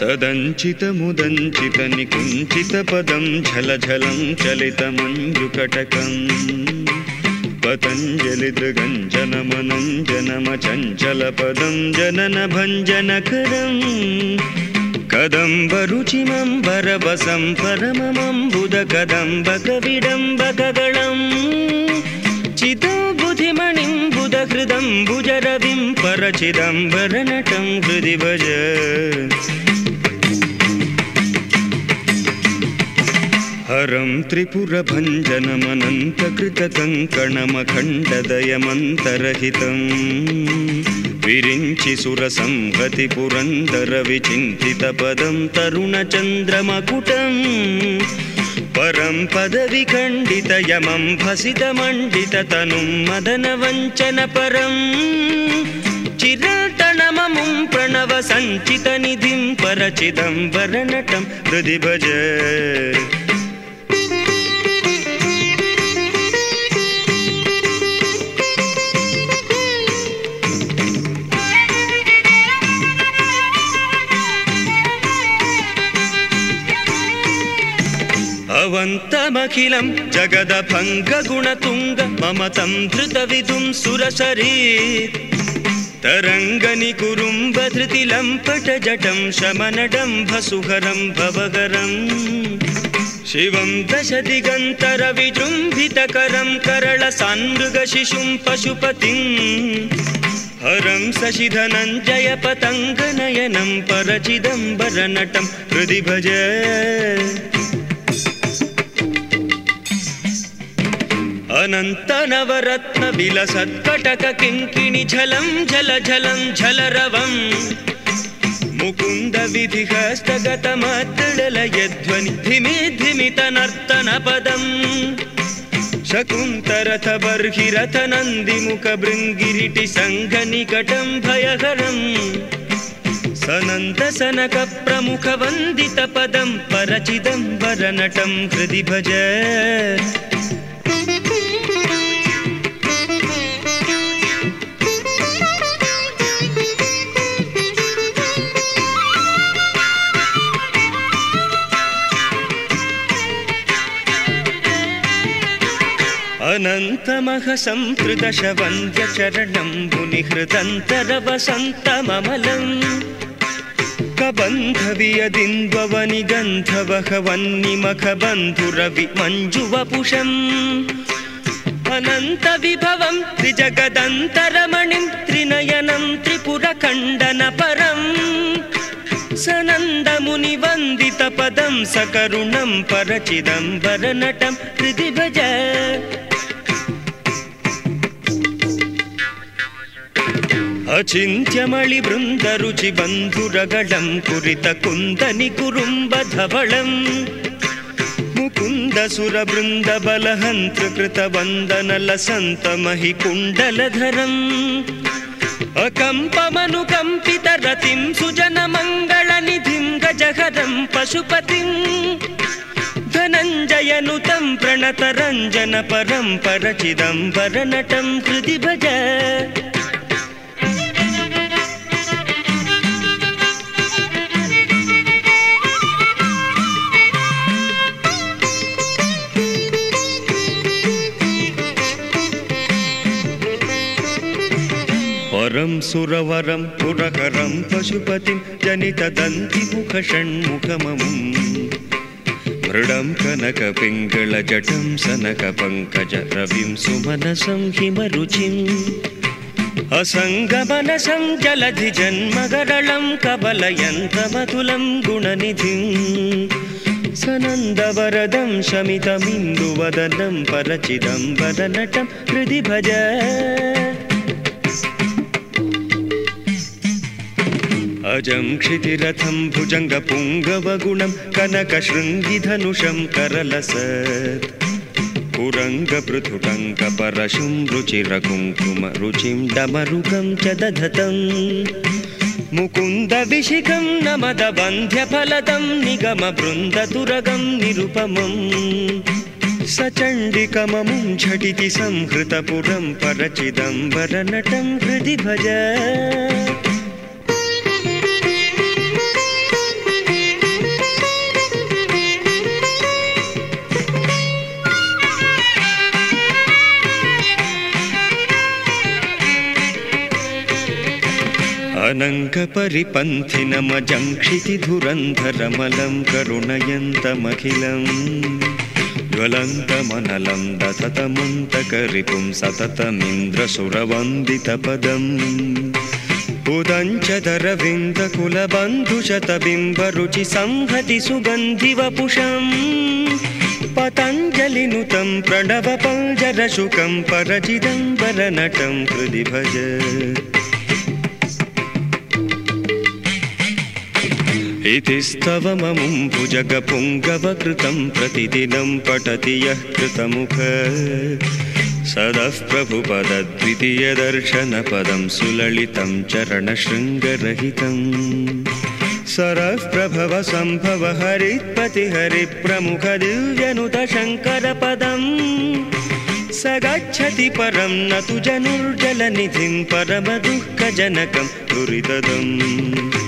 सदञ्चितमुदञ्चितनिकुञ्चितपदं झलझलं चलितमञ्जुकटकम्। पतञ्जलिदृगञ्जनमनञ्जनमचञ्चलपदं जननभञ्जनकरम्। कदम्बरुचिमम्बरवसं परममम्बुदकदम्बकविडम्बकगणम्। चितो बुधिमणिं बुधहृदं भुजरविं परचिदम्बरनटं हृदि भज हरं त्रिपुरभञ्जनमनन्तकृतकङ्कणमखण्डदयमन्तरहितम् विरिञ्चि सुरसंहति पुरन्दरविचिन्तितपदं तरुणचन्द्रमकुटम् परं पदविखण्डितयमं भसितमण्डिततनुं मदनवञ्चनपरम् चिरतनममुं प्रणव सञ्चितनिधिं परचिदम्बरनटं हृदि भज अवन्तमखिलं जगदभङ्गगुणतुङ्ग मम तं धृतविदुं सुरसरी तरङ्गनिकुरुम्बधृतिलम्पटजटं शमनडम्भसुहरं भवगरम् शिवं दशदिगन्तरविजृम्भितकरं करळसान्मृगशिशुं पशुपतिम् हरं शशिधनञ्जयपतङ्गनयनं परचिदम्बरनटं हृदि भज अनन्तनवरत्नविलसत्कटक किङ्किणि झलं झल झलं झलरवम् मुकुन्द विधिहस्तगतमद्दलयध्वनि धिमि धिमितनर्तनपदम् शकुन्तरथ बर्हिरथ नन्दिमुख भृङ्गिरिटि सङ्घनिकटं भयहरम् सनन्द सनक प्रमुख वन्दितपदं परचिदम्बरनटं हृदि भज कबन्धवियदिन्वनि गन्धवहवन्निमख बन्धुरवि मञ्जुवपुषम् अनन्तविभवं त्रिजगदन्तरमणिं त्रिनयनं त्रिपुरखण्डनपरम्। सनन्दमुनिवन्दितपदं सकरुणं परचिदम्बरनटं हृदि भज अचिन्त्यमणिवृन्दरुचि बन्धुरगडं कुरित कुन्दनि कुरुम्बधवळम् मुकुन्दसुरवृन्दबलहन्त्रकृतवन्दनलसन्तमहि कुण्डलधरम् अकम्पमनुकम्पितरतिं सुजनमङ्गलनिधिं गजहरं पशुपतिं धनञ्जयनुतं प्रणतरञ्जन परं परचिदम्बरनटं हृदि भज सुरवरं पुरहरं पशुपतिं जनितदन्तिमुखषण्मुखममुम् मृडं कनकपिङ्गळजटं सनकपङ्कज रविं सुमनसं हिमरुचिम्। असङ्गमनसं जलधिजन्मगरलं कबलयन्तमतुलं गुणनिधिम्। सनन्दवरदं शमितमिन्दुवदनं परचिदम्बरनटं हृदि भज अजं क्षितिरथं भुजङ्गपुङ्गवगुणं कनकशृङ्गिधनुषं करलसत् कुरङ्गपृथुटङ्कपरशुं रुचिरकुङ्कुम रुचिं डमरुकं च दधतम् मुकुन्दविशिखं नमदबन्ध्यफलदं निगमबृन्दतुरगं निरुपमम् सचण्डिकममुं झटिति संहृतपुरं परचिदम्बरनटं हृदि भज। अनङ्गपरिपन्थिनमजं क्षितिधुरन्धरमलं करुणयन्तमखिलम् ज्वलन्तमनलं दततमन्तकरिपुं सततमिन्द्रसुरवन्दितपदम् उदञ्चदरविन्दकुलबन्धुशतबिम्बरुचि संहति सुगन्धिवपुषम् पतञ्जलिनुतं प्रणवपञ्जरशुकं परचिदम्बरनटं हृदि भज इति स्तवममुं भुजगपुङ्गवकृतं प्रतिदिनं पठति यः कृतमुख। सदः प्रभुपदद्वितीयदर्शनपदं सुललितं चरणशृङ्गरहितम् सरः प्रभव सम्भव हरित्पति हरिप्रमुख दिव्यनुत शङ्करपदम् स गच्छति परं न तु जनुर्जलनिधिं परमदुःखजनकं दुरितदम्